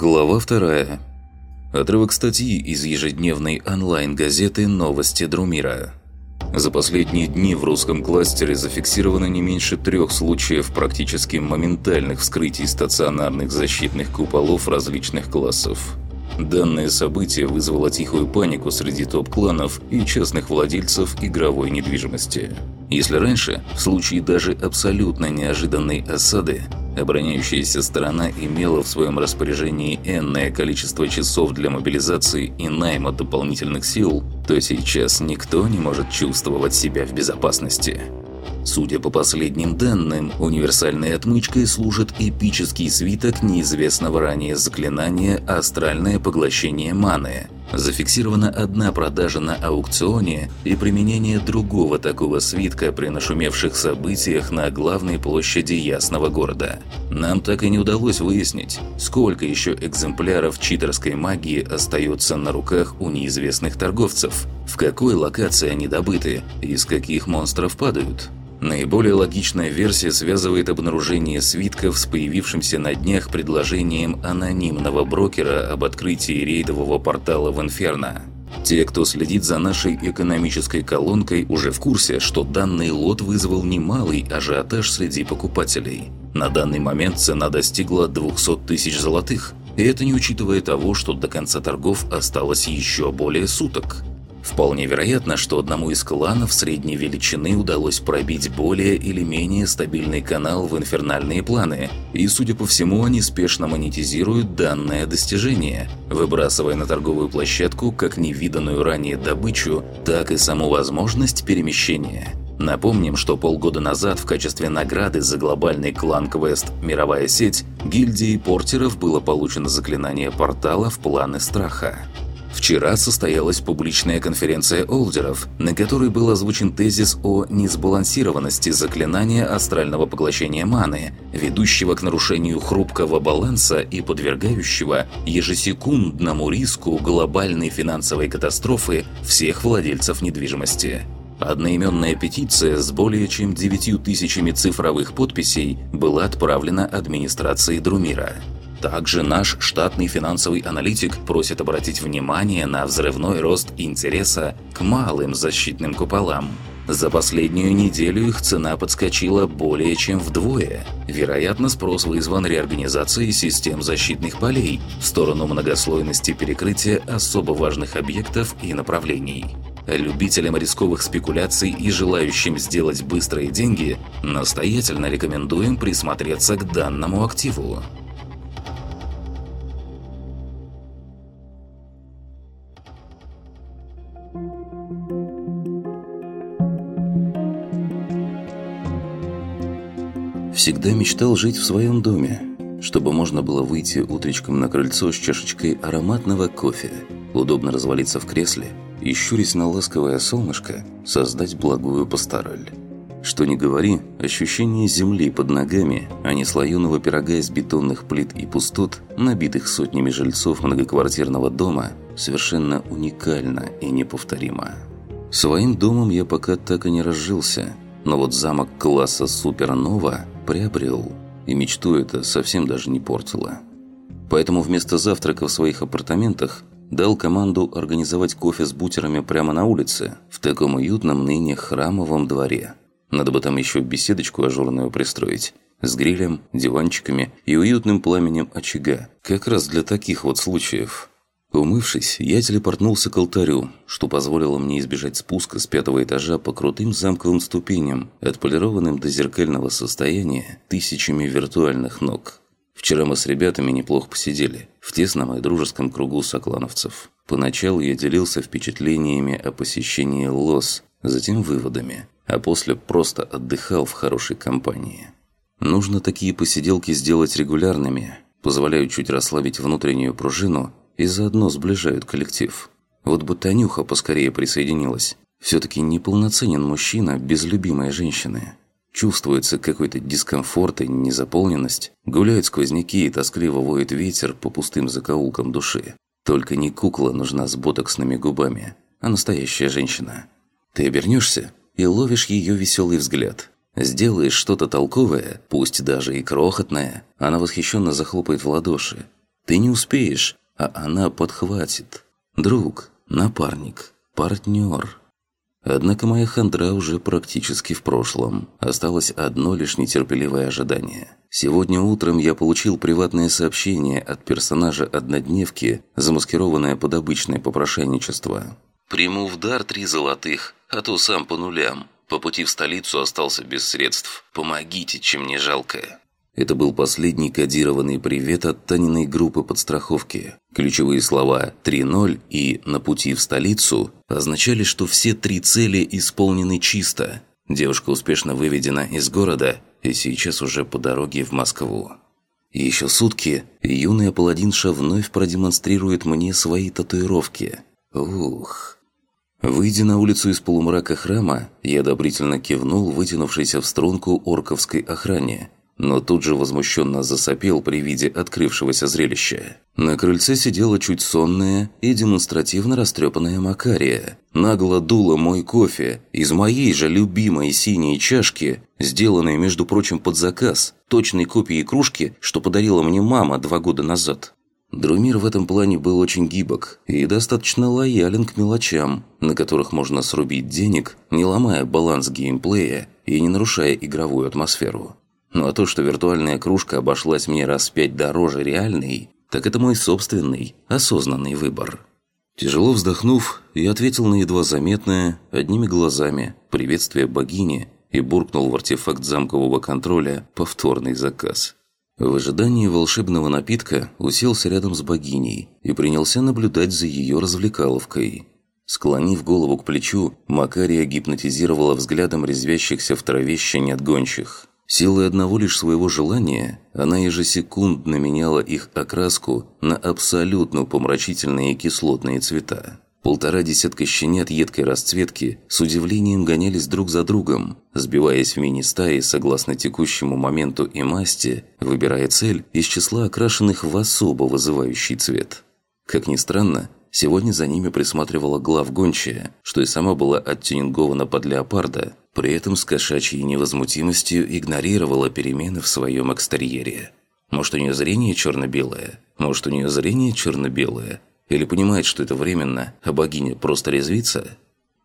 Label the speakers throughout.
Speaker 1: Глава вторая. Отрывок статьи из ежедневной онлайн-газеты «Новости Друмира». За последние дни в русском кластере зафиксировано не меньше трех случаев практически моментальных вскрытий стационарных защитных куполов различных классов. Данное событие вызвало тихую панику среди топ-кланов и частных владельцев игровой недвижимости. Если раньше, в случае даже абсолютно неожиданной осады, Обороняющаяся сторона имела в своем распоряжении энное количество часов для мобилизации и найма дополнительных сил, то сейчас никто не может чувствовать себя в безопасности. Судя по последним данным, универсальной отмычкой служит эпический свиток неизвестного ранее заклинания «Астральное поглощение маны», Зафиксирована одна продажа на аукционе и применение другого такого свитка при нашумевших событиях на главной площади Ясного города. Нам так и не удалось выяснить, сколько еще экземпляров читерской магии остается на руках у неизвестных торговцев, в какой локации они добыты, из каких монстров падают. Наиболее логичная версия связывает обнаружение свитков с появившимся на днях предложением анонимного брокера об открытии рейдового портала в Инферно. Те, кто следит за нашей экономической колонкой, уже в курсе, что данный лот вызвал немалый ажиотаж среди покупателей. На данный момент цена достигла 200 тысяч золотых, и это не учитывая того, что до конца торгов осталось еще более суток. Вполне вероятно, что одному из кланов средней величины удалось пробить более или менее стабильный канал в инфернальные планы, и, судя по всему, они спешно монетизируют данное достижение, выбрасывая на торговую площадку как невиданную ранее добычу, так и саму возможность перемещения. Напомним, что полгода назад в качестве награды за глобальный клан-квест «Мировая сеть» гильдии портеров было получено заклинание портала в планы страха. Вчера состоялась публичная конференция олдеров, на которой был озвучен тезис о несбалансированности заклинания астрального поглощения маны, ведущего к нарушению хрупкого баланса и подвергающего ежесекундному риску глобальной финансовой катастрофы всех владельцев недвижимости. Одноименная петиция с более чем 9 тысячами цифровых подписей была отправлена администрации Друмира. Также наш штатный финансовый аналитик просит обратить внимание на взрывной рост интереса к малым защитным куполам. За последнюю неделю их цена подскочила более чем вдвое. Вероятно, спрос вызван реорганизацией систем защитных полей в сторону многослойности перекрытия особо важных объектов и направлений. Любителям рисковых спекуляций и желающим сделать быстрые деньги настоятельно рекомендуем присмотреться к данному активу. Всегда мечтал жить в своем доме, чтобы можно было выйти утречком на крыльцо с чашечкой ароматного кофе, удобно развалиться в кресле и, щурясь на ласковое солнышко, создать благую пастораль. Что ни говори, ощущение земли под ногами, а не слоеного пирога из бетонных плит и пустот, набитых сотнями жильцов многоквартирного дома, совершенно уникально и неповторимо. Своим домом я пока так и не разжился, но вот замок класса Супернова приобрел, и мечту это совсем даже не портило. Поэтому вместо завтрака в своих апартаментах дал команду организовать кофе с бутерами прямо на улице, в таком уютном ныне храмовом дворе. Надо бы там еще беседочку ажурную пристроить, с грилем, диванчиками и уютным пламенем очага, как раз для таких вот случаев. Умывшись, я телепортнулся к алтарю, что позволило мне избежать спуска с пятого этажа по крутым замковым ступеням, отполированным до зеркального состояния тысячами виртуальных ног. Вчера мы с ребятами неплохо посидели, в тесном и дружеском кругу соклановцев. Поначалу я делился впечатлениями о посещении ЛОС, затем выводами, а после просто отдыхал в хорошей компании. Нужно такие посиделки сделать регулярными, позволяют чуть расслабить внутреннюю пружину и заодно сближают коллектив. Вот бы Танюха поскорее присоединилась. Все-таки неполноценен мужчина без любимой женщины. Чувствуется какой-то дискомфорт и незаполненность. Гуляют сквозняки и тоскливо воет ветер по пустым закоулкам души. Только не кукла нужна с ботоксными губами, а настоящая женщина. Ты обернешься и ловишь ее веселый взгляд. Сделаешь что-то толковое, пусть даже и крохотное, она восхищенно захлопает в ладоши, Ты не успеешь, а она подхватит. Друг, напарник, партнер. Однако моя хандра уже практически в прошлом. Осталось одно лишь нетерпеливое ожидание. Сегодня утром я получил приватное сообщение от персонажа однодневки, замаскированное под обычное попрошайничество. «Приму в дар три золотых, а то сам по нулям. По пути в столицу остался без средств. Помогите, чем не жалко». Это был последний кодированный привет от Таниной группы подстраховки. Ключевые слова «3.0» и «на пути в столицу» означали, что все три цели исполнены чисто. Девушка успешно выведена из города и сейчас уже по дороге в Москву. Еще сутки юная паладинша вновь продемонстрирует мне свои татуировки. Ух... Выйдя на улицу из полумрака храма, я одобрительно кивнул вытянувшейся в струнку орковской охране – но тут же возмущенно засопел при виде открывшегося зрелища. На крыльце сидела чуть сонная и демонстративно растрепанная Макария. Нагло дула мой кофе из моей же любимой синей чашки, сделанной, между прочим, под заказ, точной копии кружки, что подарила мне мама два года назад. Друмир в этом плане был очень гибок и достаточно лоялен к мелочам, на которых можно срубить денег, не ломая баланс геймплея и не нарушая игровую атмосферу. Ну а то, что виртуальная кружка обошлась мне раз в пять дороже реальной, так это мой собственный, осознанный выбор. Тяжело вздохнув, я ответил на едва заметное, одними глазами, приветствие богини и буркнул в артефакт замкового контроля повторный заказ. В ожидании волшебного напитка уселся рядом с богиней и принялся наблюдать за ее развлекаловкой. Склонив голову к плечу, Макария гипнотизировала взглядом резвящихся в траве щенят гончих – Силой одного лишь своего желания она ежесекундно меняла их окраску на абсолютно помрачительные кислотные цвета. Полтора десятка щенят едкой расцветки с удивлением гонялись друг за другом, сбиваясь в мини-стаи согласно текущему моменту и масти, выбирая цель из числа окрашенных в особо вызывающий цвет. Как ни странно, Сегодня за ними присматривала главгончая, что и сама была оттюнингована под леопарда, при этом с кошачьей невозмутимостью игнорировала перемены в своем экстерьере. Может, у нее зрение черно-белое? Может, у нее зрение черно-белое? Или понимает, что это временно, а богиня просто резвится?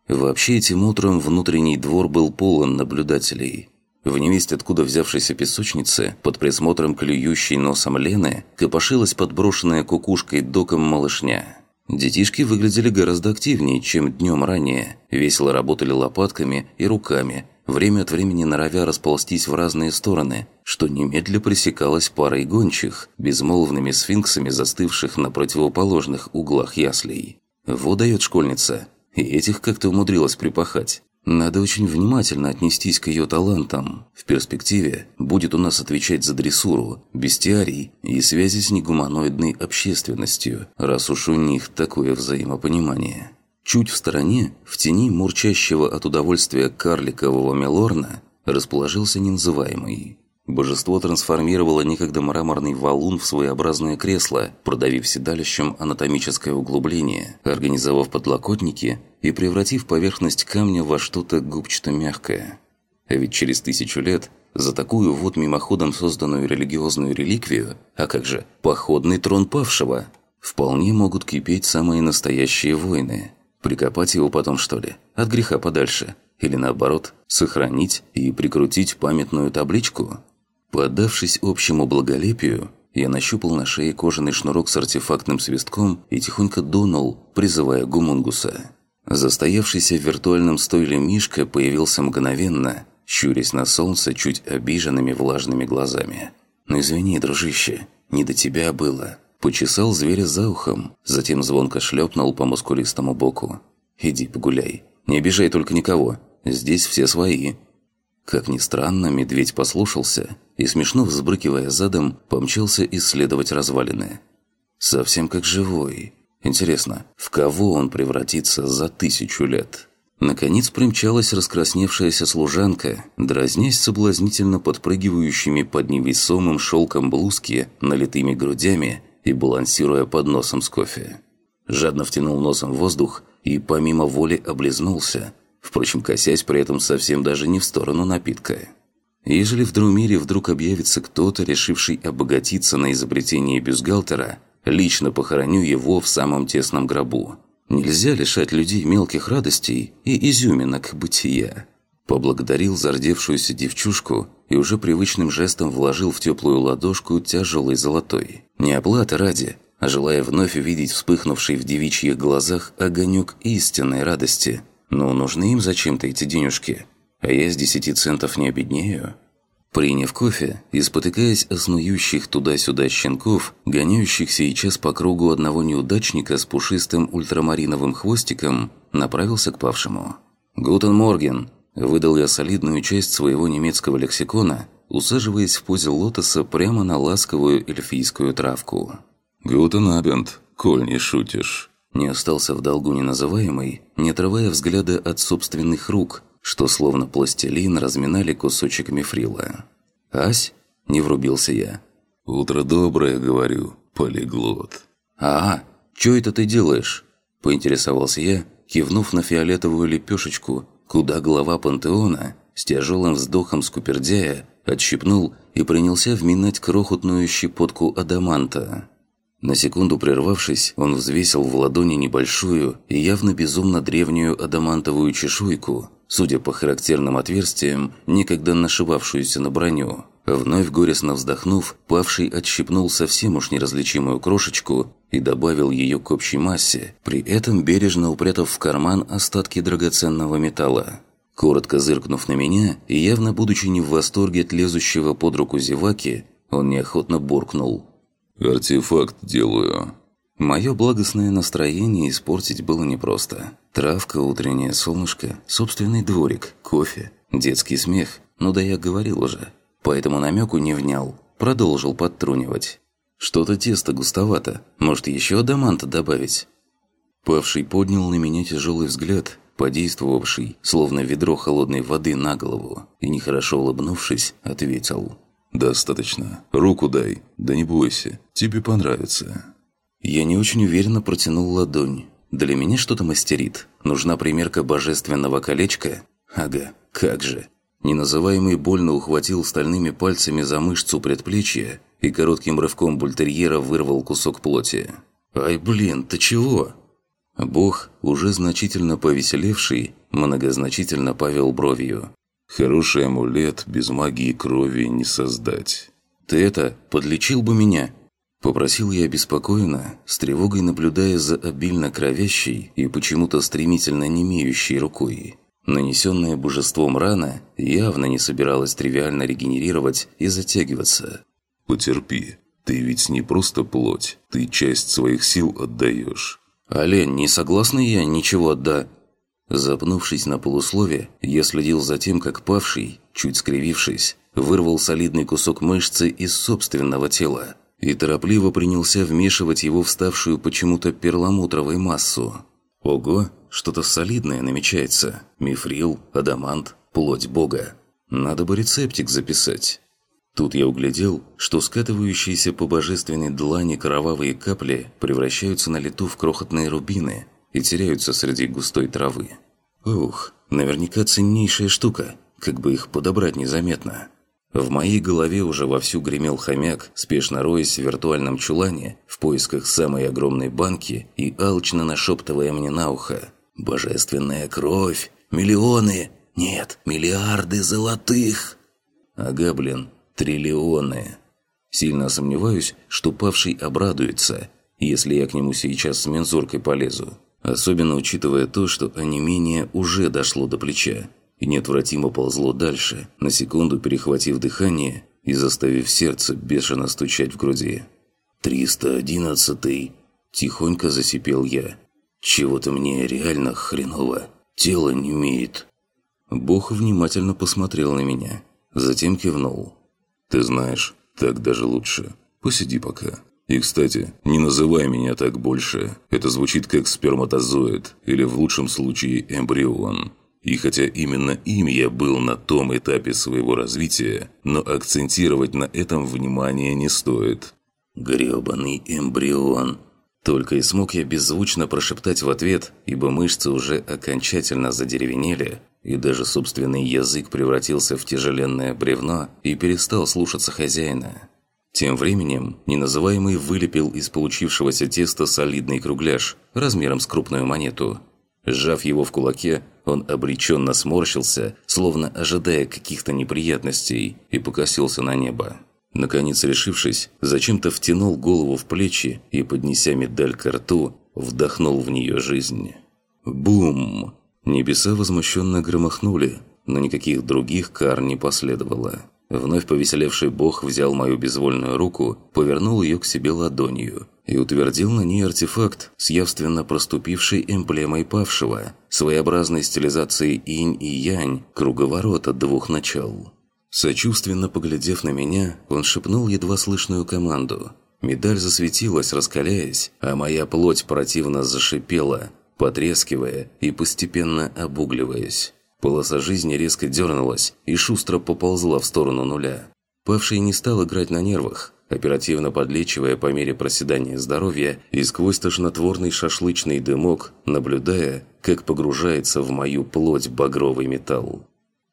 Speaker 1: Вообще, этим утром внутренний двор был полон наблюдателей. В невесть откуда взявшейся песочнице, под присмотром клюющей носом Лены, копошилась подброшенная кукушкой доком малышня. Детишки выглядели гораздо активнее, чем днем ранее. Весело работали лопатками и руками, время от времени норовя расползтись в разные стороны, что немедля пресекалось парой гончих, безмолвными сфинксами, застывших на противоположных углах яслей. Вот дает школьница, и этих как-то умудрилась припахать. Надо очень внимательно отнестись к ее талантам. В перспективе будет у нас отвечать за дрессуру, бестиарий и связи с негуманоидной общественностью, раз уж у них такое взаимопонимание. Чуть в стороне, в тени мурчащего от удовольствия карликового мелорна, расположился неназываемый. Божество трансформировало некогда мраморный валун в своеобразное кресло, продавив седалищем анатомическое углубление, организовав подлокотники и превратив поверхность камня во что-то губчато-мягкое. А ведь через тысячу лет за такую вот мимоходом созданную религиозную реликвию, а как же, походный трон павшего, вполне могут кипеть самые настоящие войны. Прикопать его потом, что ли? От греха подальше. Или наоборот, сохранить и прикрутить памятную табличку – Поддавшись общему благолепию, я нащупал на шее кожаный шнурок с артефактным свистком и тихонько дунул, призывая гумунгуса. Застоявшийся в виртуальном стойле Мишка появился мгновенно, щурясь на солнце чуть обиженными влажными глазами. «Ну извини, дружище, не до тебя было». Почесал зверя за ухом, затем звонко шлепнул по мускулистому боку. «Иди погуляй. Не обижай только никого. Здесь все свои». Как ни странно, медведь послушался и, смешно взбрыкивая задом, помчался исследовать развалины. Совсем как живой. Интересно, в кого он превратится за тысячу лет? Наконец примчалась раскрасневшаяся служанка, дразнясь соблазнительно подпрыгивающими под невесомым шелком блузки, налитыми грудями и балансируя под носом с кофе. Жадно втянул носом воздух и помимо воли облизнулся, впрочем, косясь при этом совсем даже не в сторону напитка. Ежели в Друмире вдруг объявится кто-то, решивший обогатиться на изобретении бюстгальтера, Лично похороню его в самом тесном гробу. Нельзя лишать людей мелких радостей и изюминок бытия. Поблагодарил зардевшуюся девчушку и уже привычным жестом вложил в теплую ладошку тяжелый золотой. Не оплата ради, а желая вновь увидеть вспыхнувший в девичьих глазах огонек истинной радости. Но нужны им зачем-то эти денежки, а я с десяти центов не обеднею. Приняв кофе и спотыкаясь о снующих туда-сюда щенков, гоняющих сейчас по кругу одного неудачника с пушистым ультрамариновым хвостиком, направился к павшему. «Guten Morgen!» – выдал я солидную часть своего немецкого лексикона, усаживаясь в позе лотоса прямо на ласковую эльфийскую травку.
Speaker 2: «Guten Abend, коль не шутишь!»
Speaker 1: Не остался в долгу неназываемый, не отрывая взгляда от собственных рук, что словно пластилин разминали кусочек мифрила. «Ась?» – не врубился я.
Speaker 2: «Утро доброе, говорю, полиглот».
Speaker 1: «А, чё это ты делаешь?» – поинтересовался я, кивнув на фиолетовую лепешечку, куда глава пантеона с тяжелым вздохом скупердяя отщипнул и принялся вминать крохотную щепотку адаманта. На секунду прервавшись, он взвесил в ладони небольшую и явно безумно древнюю адамантовую чешуйку, судя по характерным отверстиям, никогда нашивавшуюся на броню. Вновь горестно вздохнув, павший отщипнул совсем уж неразличимую крошечку и добавил ее к общей массе, при этом бережно упрятав в карман остатки драгоценного металла. Коротко зыркнув на меня и явно будучи не в восторге от лезущего под руку зеваки, он неохотно буркнул.
Speaker 2: «Артефакт делаю».
Speaker 1: Мое благостное настроение испортить было непросто. Травка, утреннее солнышко, собственный дворик, кофе, детский смех. Ну да я говорил уже. Поэтому намеку не внял. Продолжил подтрунивать. Что-то тесто густовато. Может, еще адаманта добавить? Павший поднял на меня тяжелый взгляд, подействовавший, словно ведро холодной воды на голову, и, нехорошо улыбнувшись, ответил.
Speaker 2: «Достаточно. Руку дай. Да не бойся. Тебе понравится».
Speaker 1: Я не очень уверенно протянул ладонь. Для меня что-то мастерит. Нужна примерка божественного колечка? Ага, как же. Неназываемый больно ухватил стальными пальцами за мышцу предплечья и коротким рывком бультерьера вырвал кусок плоти. «Ай, блин, ты чего?» Бог, уже значительно повеселевший, многозначительно повел бровью.
Speaker 2: «Хороший амулет без магии крови не создать».
Speaker 1: «Ты это, подлечил бы меня?» Попросил я беспокойно, с тревогой наблюдая за обильно кровящей и почему-то стремительно немеющей рукой. Нанесенная божеством рана явно не собиралась тривиально регенерировать и затягиваться.
Speaker 2: «Потерпи. Ты ведь не просто плоть. Ты часть своих сил отдаешь».
Speaker 1: «Олень, не согласна я ничего отда...» Запнувшись на полуслове, я следил за тем, как павший, чуть скривившись, вырвал солидный кусок мышцы из собственного тела и торопливо принялся вмешивать его в ставшую почему-то перламутровой массу. Ого, что-то солидное намечается. Мифрил, адамант, плоть бога. Надо бы рецептик записать. Тут я углядел, что скатывающиеся по божественной длани кровавые капли превращаются на лету в крохотные рубины и теряются среди густой травы. Ух, наверняка ценнейшая штука, как бы их подобрать незаметно. В моей голове уже вовсю гремел хомяк, спешно роясь в виртуальном чулане в поисках самой огромной банки и алчно нашептывая мне на ухо. «Божественная кровь! Миллионы! Нет, миллиарды золотых!» Ага, блин, триллионы. Сильно сомневаюсь, что павший обрадуется, если я к нему сейчас с мензуркой полезу. Особенно учитывая то, что онемение уже дошло до плеча и неотвратимо ползло дальше, на секунду перехватив дыхание и заставив сердце бешено стучать в груди. «Триста одиннадцатый!» – тихонько засипел я. «Чего-то мне реально хреново. Тело не имеет». Бог внимательно посмотрел на меня, затем кивнул.
Speaker 2: «Ты знаешь, так даже лучше. Посиди пока. И, кстати, не называй меня так больше. Это звучит как сперматозоид, или в лучшем случае эмбрион. И хотя именно им я был на том этапе своего развития, но акцентировать на этом внимание не стоит.
Speaker 1: «Грёбаный эмбрион!» Только и смог я беззвучно прошептать в ответ, ибо мышцы уже окончательно задеревенели, и даже собственный язык превратился в тяжеленное бревно и перестал слушаться хозяина. Тем временем неназываемый вылепил из получившегося теста солидный кругляш размером с крупную монету. Сжав его в кулаке, он обреченно сморщился, словно ожидая каких-то неприятностей, и покосился на небо. Наконец решившись, зачем-то втянул голову в плечи и, поднеся медаль к рту, вдохнул в нее жизнь. Бум! Небеса возмущенно громыхнули, но никаких других кар не последовало. Вновь повеселевший бог взял мою безвольную руку, повернул ее к себе ладонью и утвердил на ней артефакт с явственно проступившей эмблемой павшего, своеобразной стилизацией инь и янь, круговорота двух начал. Сочувственно поглядев на меня, он шепнул едва слышную команду. Медаль засветилась, раскаляясь, а моя плоть противно зашипела, потрескивая и постепенно обугливаясь. Полоса жизни резко дернулась и шустро поползла в сторону нуля. Павший не стал играть на нервах, оперативно подлечивая по мере проседания здоровья и сквозь тошнотворный шашлычный дымок, наблюдая, как погружается в мою плоть багровый металл.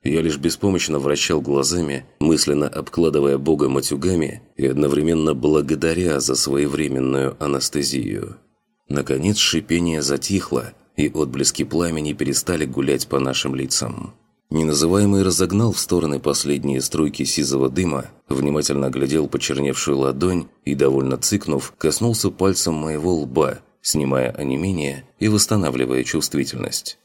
Speaker 1: Я лишь беспомощно вращал глазами, мысленно обкладывая Бога матюгами и одновременно благодаря за своевременную анестезию. Наконец шипение затихло, и отблески пламени перестали гулять по нашим лицам. Неназываемый разогнал в стороны последние струйки сизого дыма, внимательно глядел почерневшую ладонь и, довольно цыкнув, коснулся пальцем моего лба, снимая онемение и восстанавливая чувствительность.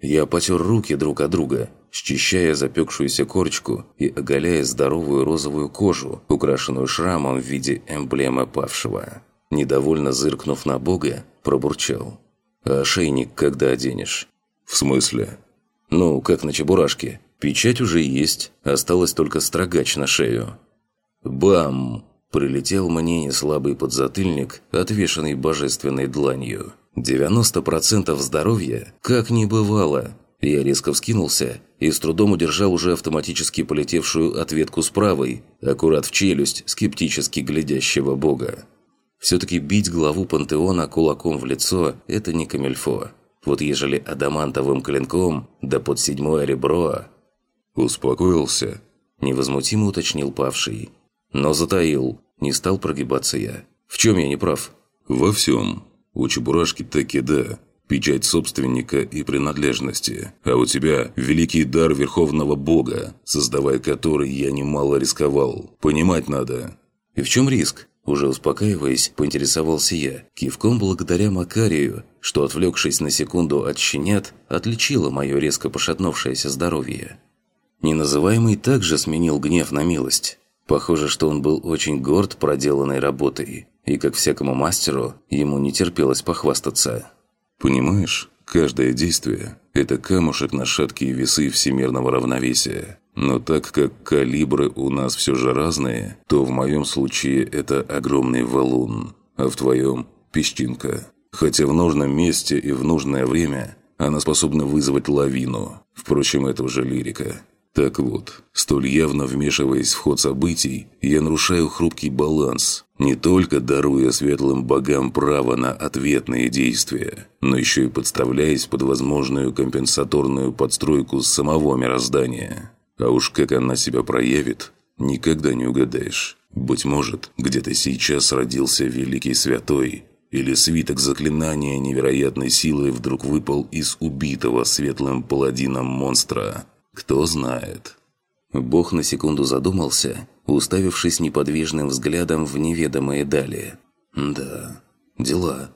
Speaker 1: Я потер руки друг от друга, счищая запекшуюся корочку и оголяя здоровую розовую кожу, украшенную шрамом в виде эмблемы павшего. Недовольно зыркнув на Бога, пробурчал. «А ошейник когда оденешь?»
Speaker 2: «В смысле?»
Speaker 1: «Ну, как на чебурашке. Печать уже есть, осталось только строгач на шею». «Бам!» Прилетел мне неслабый подзатыльник, отвешенный божественной дланью. «90% здоровья? Как не бывало!» Я резко вскинулся и с трудом удержал уже автоматически полетевшую ответку с правой, аккурат в челюсть скептически глядящего бога. Все-таки бить главу пантеона кулаком в лицо – это не камельфо. Вот ежели адамантовым клинком, да под седьмое ребро...
Speaker 2: «Успокоился?»
Speaker 1: – невозмутимо уточнил павший. Но затаил, не стал прогибаться я. В чем я не прав?
Speaker 2: «Во всем. У Чебурашки таки да. Печать собственника и принадлежности. А у тебя великий дар Верховного Бога, создавая который я немало рисковал. Понимать надо».
Speaker 1: «И в чем риск?» Уже успокаиваясь, поинтересовался я, кивком благодаря Макарию, что, отвлекшись на секунду от щенят, отличило мое резко пошатнувшееся здоровье. Неназываемый также сменил гнев на милость. Похоже, что он был очень горд проделанной работой, и, как всякому мастеру, ему не терпелось похвастаться.
Speaker 2: «Понимаешь, каждое действие – это камушек на шаткие весы всемирного равновесия. Но так как калибры у нас все же разные, то в моем случае это огромный валун, а в твоем – песчинка. Хотя в нужном месте и в нужное время она способна вызвать лавину. Впрочем, это уже лирика. Так вот, столь явно вмешиваясь в ход событий, я нарушаю хрупкий баланс, не только даруя светлым богам право на ответные действия, но еще и подставляясь под возможную компенсаторную подстройку самого мироздания. А уж как она себя проявит, никогда не угадаешь. Быть может, где-то сейчас родился великий святой, или свиток заклинания невероятной силы вдруг выпал из убитого светлым паладином монстра. Кто знает.
Speaker 1: Бог на секунду задумался, уставившись неподвижным взглядом в неведомые дали. Да, дела.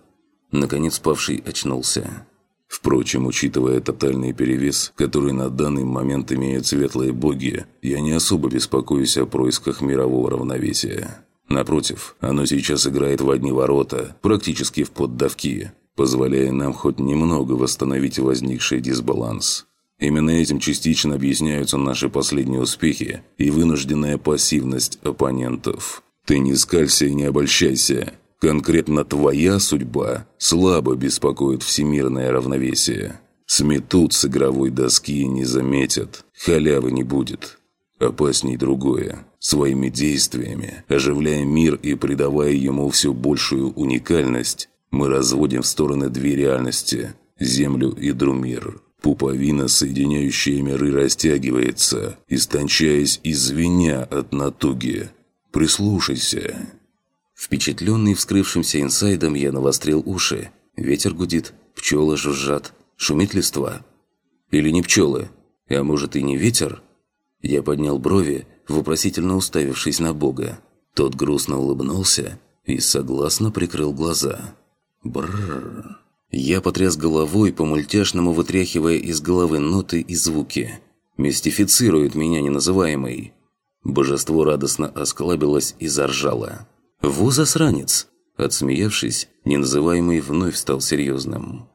Speaker 1: Наконец павший очнулся.
Speaker 2: Впрочем, учитывая тотальный перевес, который на данный момент имеют светлые боги, я не особо беспокоюсь о происках мирового равновесия. Напротив, оно сейчас играет в одни ворота, практически в поддавки, позволяя нам хоть немного восстановить возникший дисбаланс. Именно этим частично объясняются наши последние успехи и вынужденная пассивность оппонентов. Ты не скалься и не обольщайся. Конкретно твоя судьба слабо беспокоит всемирное равновесие. Сметут с игровой доски и не заметят. Халявы не будет. Опасней другое. Своими действиями, оживляя мир и придавая ему все большую уникальность, мы разводим в стороны две реальности – Землю и Друмир. Пуповина, соединяющая миры, растягивается, истончаясь и звеня от натуги – Прислушайся».
Speaker 1: Впечатленный вскрывшимся инсайдом, я навострил уши. Ветер гудит, пчелы жужжат, шумит листва. Или не пчелы, а может и не ветер? Я поднял брови, вопросительно уставившись на Бога. Тот грустно улыбнулся и согласно прикрыл глаза. Бррр. Я потряс головой, по-мультяшному вытряхивая из головы ноты и звуки. Мистифицирует меня неназываемый. Божество радостно осклабилось и заржало. «Во засранец!» Отсмеявшись, неназываемый вновь стал серьезным.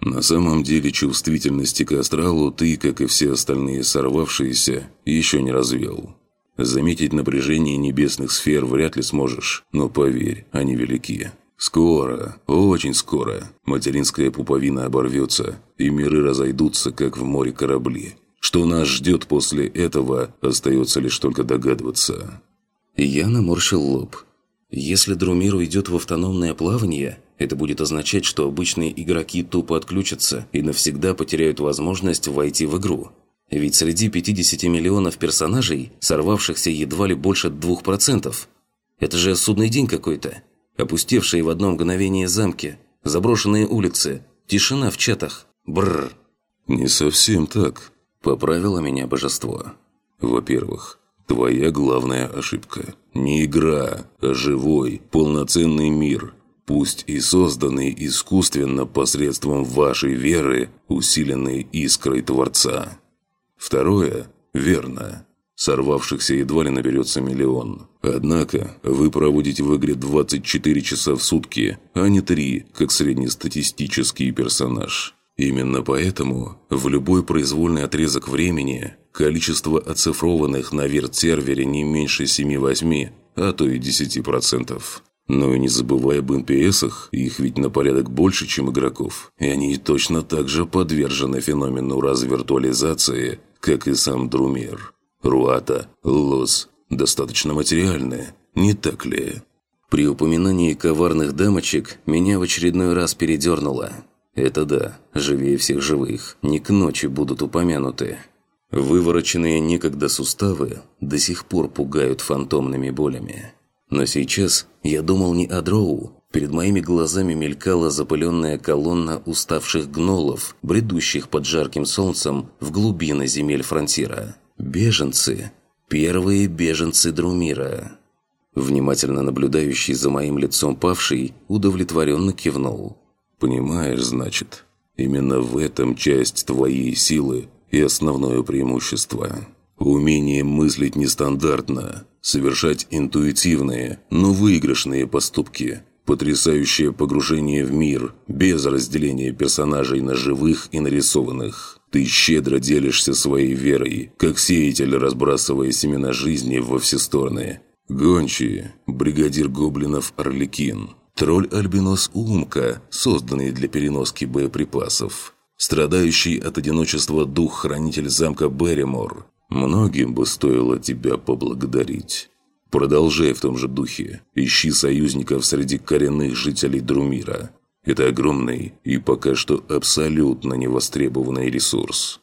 Speaker 2: «На самом деле чувствительности к астралу ты, как и все остальные сорвавшиеся, еще не развел. Заметить напряжение небесных сфер вряд ли сможешь, но поверь, они велики. Скоро, очень скоро, материнская пуповина оборвется, и миры разойдутся, как в море корабли. Что нас ждет после этого, остается лишь только догадываться».
Speaker 1: Я наморщил лоб. Если Друмир уйдет в автономное плавание, это будет означать, что обычные игроки тупо отключатся и навсегда потеряют возможность войти в игру. Ведь среди 50 миллионов персонажей, сорвавшихся едва ли больше 2%, это же судный день какой-то. Опустевшие в одно мгновение замки, заброшенные улицы, тишина в чатах. Бррр.
Speaker 2: «Не совсем так», – поправило меня божество. «Во-первых, Твоя главная ошибка. Не игра, а живой, полноценный мир, пусть и созданный искусственно посредством вашей веры, усиленной искрой Творца. Второе – верно. Сорвавшихся едва ли наберется миллион. Однако вы проводите в игре 24 часа в сутки, а не 3, как среднестатистический персонаж. Именно поэтому в любой произвольный отрезок времени количество оцифрованных на вирт-сервере не меньше 7-8, а то и 10%. Но и не забывай об НПСах, их ведь на порядок больше, чем игроков. И они точно так же подвержены феномену развиртуализации, как и сам Друмир. Руата, Лос достаточно материальные, не так ли?
Speaker 1: При упоминании коварных дамочек меня в очередной раз передернуло. Это да, живее всех живых, не к ночи будут упомянуты. Вывороченные некогда суставы до сих пор пугают фантомными болями. Но сейчас я думал не о дроу. Перед моими глазами мелькала запыленная колонна уставших гнолов, бредущих под жарким солнцем в глубины земель фронтира. Беженцы. Первые беженцы Друмира. Внимательно наблюдающий за моим лицом павший удовлетворенно кивнул.
Speaker 2: Понимаешь, значит, именно в этом часть твоей силы и основное преимущество. Умение мыслить нестандартно, совершать интуитивные, но выигрышные поступки, потрясающее погружение в мир, без разделения персонажей на живых и нарисованных. Ты щедро делишься своей верой, как сеятель, разбрасывая семена жизни во все стороны. Гончие, бригадир гоблинов Орликин – Тролль-альбинос Умка, созданный для переноски боеприпасов. Страдающий от одиночества дух-хранитель замка Берримор. Многим бы стоило тебя поблагодарить. Продолжай в том же духе. Ищи союзников среди коренных жителей Друмира. Это огромный и пока что абсолютно невостребованный ресурс.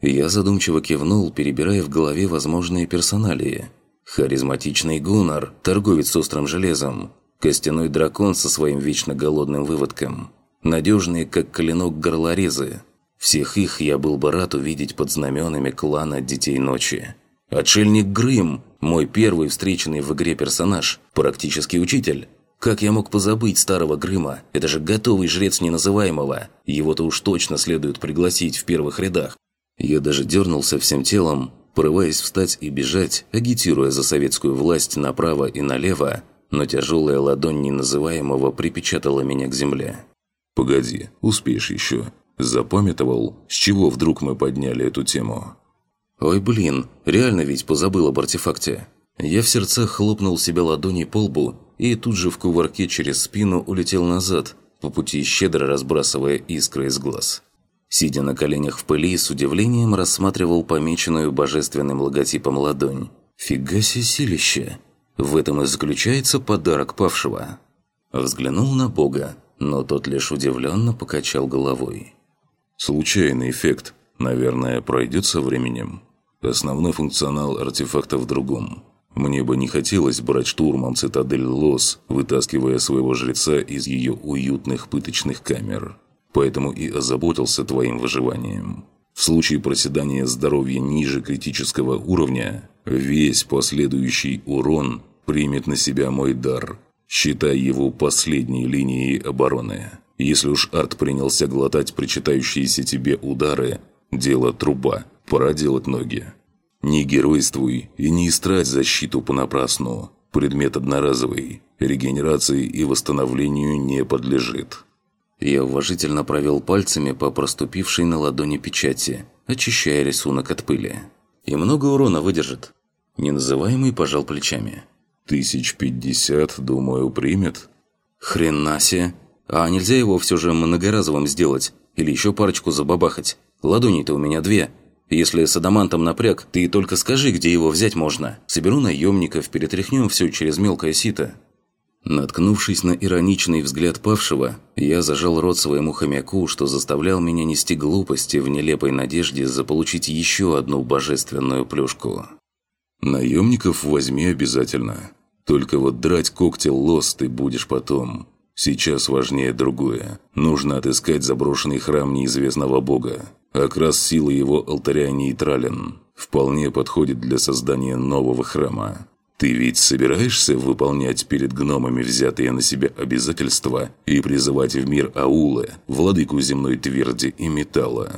Speaker 1: Я задумчиво кивнул, перебирая в голове возможные персоналии. Харизматичный Гуннар, торговец острым железом, Костяной дракон со своим вечно голодным выводком. Надежные, как клинок горлорезы. Всех их я был бы рад увидеть под знаменами клана Детей Ночи. Отшельник Грым, мой первый встреченный в игре персонаж, практически учитель. Как я мог позабыть старого Грыма? Это же готовый жрец неназываемого. Его-то уж точно следует пригласить в первых рядах. Я даже дернулся всем телом, порываясь встать и бежать, агитируя за советскую власть направо и налево, но тяжелая ладонь неназываемого припечатала меня к земле.
Speaker 2: «Погоди, успеешь еще. Запамятовал, с чего вдруг мы подняли эту тему?»
Speaker 1: «Ой, блин, реально ведь позабыл об артефакте». Я в сердцах хлопнул себя ладоней по лбу и тут же в кувырке через спину улетел назад, по пути щедро разбрасывая искры из глаз. Сидя на коленях в пыли, с удивлением рассматривал помеченную божественным логотипом ладонь. «Фига себе силище!» В этом и заключается подарок павшего. Взглянул на Бога, но тот лишь удивленно покачал головой.
Speaker 2: Случайный эффект, наверное, пройдет со временем. Основной функционал артефакта в другом. Мне бы не хотелось брать штурмом цитадель Лос, вытаскивая своего жреца из ее уютных пыточных камер. Поэтому и озаботился твоим выживанием. В случае проседания здоровья ниже критического уровня, весь последующий урон примет на себя мой дар, считай его последней линией обороны. Если уж Арт принялся глотать причитающиеся тебе удары, дело труба, пора делать ноги. Не геройствуй и не истрать защиту понапрасну. Предмет одноразовый, регенерации и восстановлению не подлежит.
Speaker 1: Я уважительно провел пальцами по проступившей на ладони печати, очищая рисунок от пыли. И много урона выдержит. Неназываемый пожал плечами.
Speaker 2: «Тысяч пятьдесят, думаю, примет».
Speaker 1: «Хрена себе! А нельзя его все же многоразовым сделать? Или еще парочку забабахать? Ладоней-то у меня две, если с адамантом напряг, ты только скажи, где его взять можно. Соберу наемников, перетряхнем все через мелкое сито». Наткнувшись на ироничный взгляд павшего, я зажал рот своему хомяку, что заставлял меня нести глупости в нелепой надежде заполучить еще одну божественную плюшку.
Speaker 2: «Наемников возьми обязательно. Только вот драть когти лос ты будешь потом. Сейчас важнее другое. Нужно отыскать заброшенный храм неизвестного бога. Окрас силы его алтаря нейтрален. Вполне подходит для создания нового храма. Ты ведь собираешься выполнять перед гномами взятые на себя обязательства и призывать в мир Аулы, владыку земной тверди и металла?»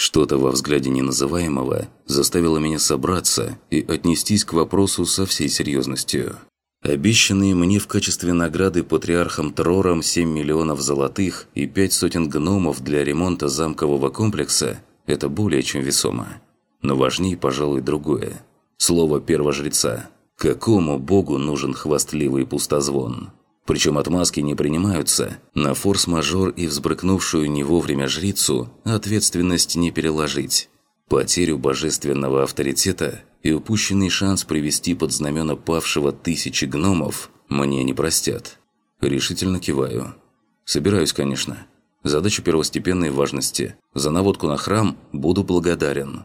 Speaker 1: Что-то во взгляде неназываемого заставило меня собраться и отнестись к вопросу со всей серьезностью. Обещанные мне в качестве награды патриархом Трором 7 миллионов золотых и пять сотен гномов для ремонта замкового комплекса – это более чем весомо. Но важнее, пожалуй, другое. Слово первожреца. Какому богу нужен хвастливый пустозвон? Причем отмазки не принимаются. На форс-мажор и взбрыкнувшую не вовремя жрицу ответственность не переложить. Потерю божественного авторитета и упущенный шанс привести под знамена павшего тысячи гномов мне не простят. Решительно киваю. Собираюсь, конечно. Задача первостепенной важности. За наводку на храм буду благодарен.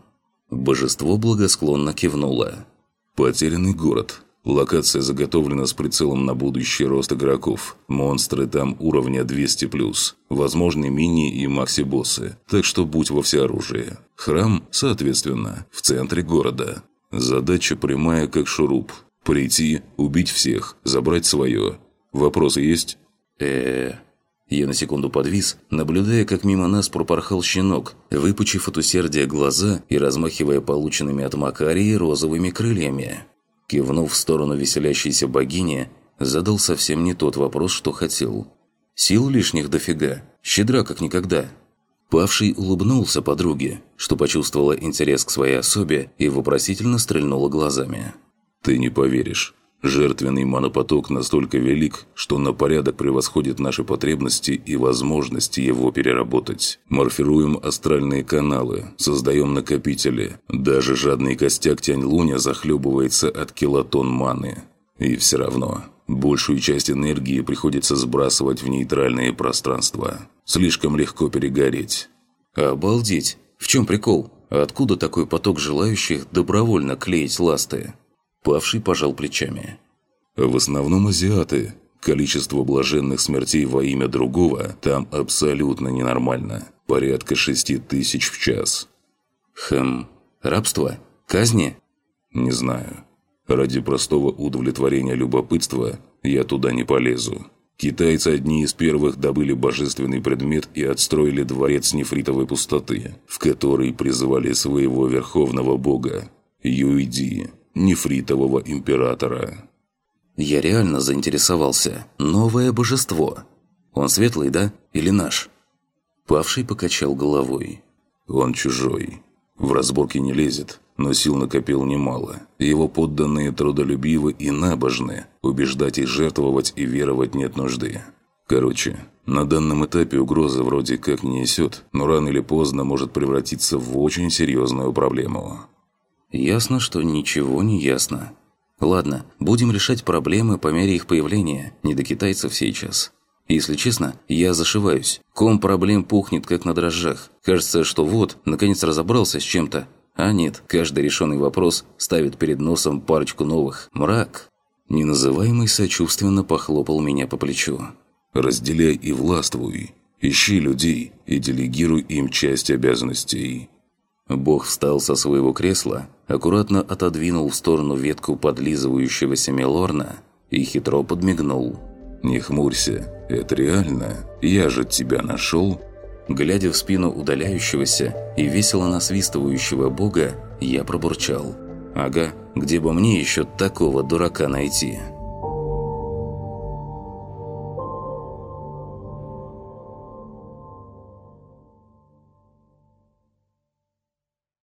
Speaker 1: Божество благосклонно кивнуло.
Speaker 2: «Потерянный город. Локация заготовлена с прицелом на будущий рост игроков. Монстры там уровня 200+. Возможны мини- и макси-боссы. Так что будь во всеоружии. Храм, соответственно, в центре города. Задача прямая, как шуруп. Прийти, убить всех, забрать свое. Вопросы есть?
Speaker 1: э Я на секунду подвис, наблюдая, как мимо нас пропорхал щенок, выпучив от усердия глаза и размахивая полученными от Макарии розовыми крыльями. Кивнув в сторону веселящейся богини, задал совсем не тот вопрос, что хотел. Сил лишних дофига, щедра как никогда. Павший улыбнулся подруге, что почувствовала интерес к своей особе и вопросительно стрельнула глазами.
Speaker 2: «Ты не поверишь. Жертвенный монопоток настолько велик, что на порядок превосходит наши потребности и возможности его переработать. Морфируем астральные каналы, создаем накопители. Даже жадный костяк Тянь-Луня захлебывается от килотон маны. И все равно, большую часть энергии приходится сбрасывать в нейтральные пространства. Слишком легко перегореть.
Speaker 1: Обалдеть! В чем прикол? Откуда такой поток желающих добровольно клеить ласты? Павший пожал плечами.
Speaker 2: В основном азиаты. Количество блаженных смертей во имя другого там абсолютно ненормально. Порядка шести тысяч в час.
Speaker 1: Хм, рабство? Казни?
Speaker 2: Не знаю. Ради простого удовлетворения любопытства я туда не полезу. Китайцы одни из первых добыли божественный предмет и отстроили дворец нефритовой пустоты, в который призывали своего верховного бога – Юйди, нефритового императора.
Speaker 1: Я реально заинтересовался. Новое божество. Он светлый, да? Или наш? Павший покачал головой.
Speaker 2: Он чужой. В разборке не лезет, но сил накопил немало. Его подданные трудолюбивы и набожны. Убеждать их жертвовать и веровать нет нужды. Короче, на данном этапе угроза вроде как не несет, но рано или поздно может превратиться в очень серьезную проблему.
Speaker 1: Ясно, что ничего не ясно. Ладно, будем решать проблемы по мере их появления, не до китайцев сейчас. Если честно, я зашиваюсь. Ком проблем пухнет, как на дрожжах. Кажется, что вот, наконец разобрался с чем-то. А нет, каждый решенный вопрос ставит перед носом парочку новых. Мрак. Неназываемый сочувственно похлопал меня по плечу.
Speaker 2: «Разделяй и властвуй. Ищи людей и делегируй им часть обязанностей».
Speaker 1: Бог встал со своего кресла, аккуратно отодвинул в сторону ветку подлизывающегося Мелорна и хитро подмигнул.
Speaker 2: «Не хмурься, это реально. Я же тебя нашел».
Speaker 1: Глядя в спину удаляющегося и весело насвистывающего бога, я пробурчал. «Ага, где бы мне еще такого дурака найти?»